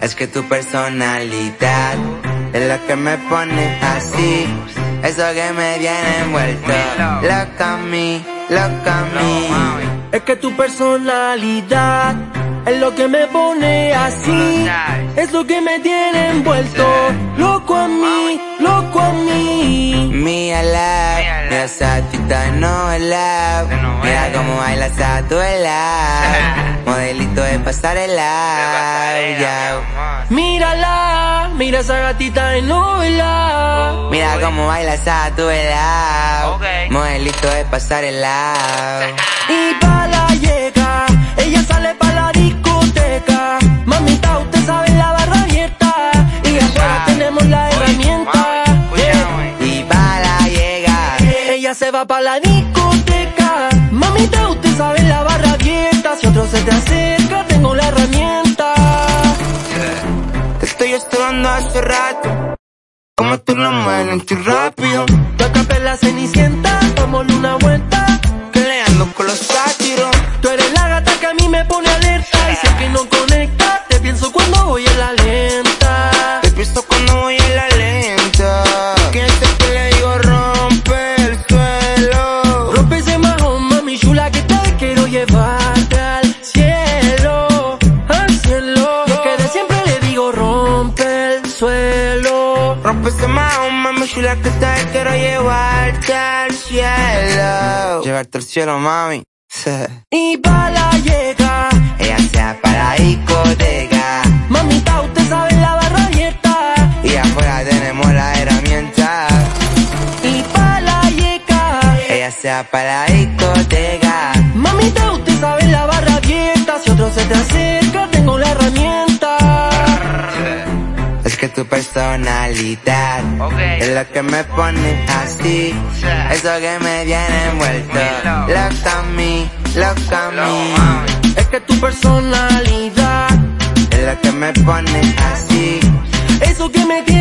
Es que tu personalidad es lo que me pone así. Eso que me tiene envuelto. Loca a mí, loca a mí. Es que tu personalidad es lo que me pone así. Es lo que me tiene envuelto. Mira esa tita novela. Mira cómo baila esa duela. Modelito de pasarela. Mírala, mira esa gatita de novela. Mira cómo baila esa duela. Modelito de pasarela. va pa' la discoteca. Mamita, usted sabe la barra abierta. Si otro se te acerca, tengo la herramienta. te estoy esperando hace rato. Como tú lo estoy rápido. Yo atrapé la cenicienta, dámosle una vuelta. Que con los sátiros. Tú eres la gata que a mí me pone alerta. Y sé que no conecta, te pienso cuando voy en la lenta. Mami chula, que quiero llevarte al cielo. Llevarte al cielo, mami. Y pa' la llega, Ella sea para la discoteca. mamita, usted sabe la barra abierta. Y afuera tenemos la herramienta. Y pa' la llega, Ella sea para la discoteca. mamita, usted sabe la barra abierta. Si otro se te acerca, Personalidad es lo que me pone así. Eso que me tiene envuelto. Loca mí, loca mí. Es que tu personalidad, Es lo que me pone así. eso que me tiene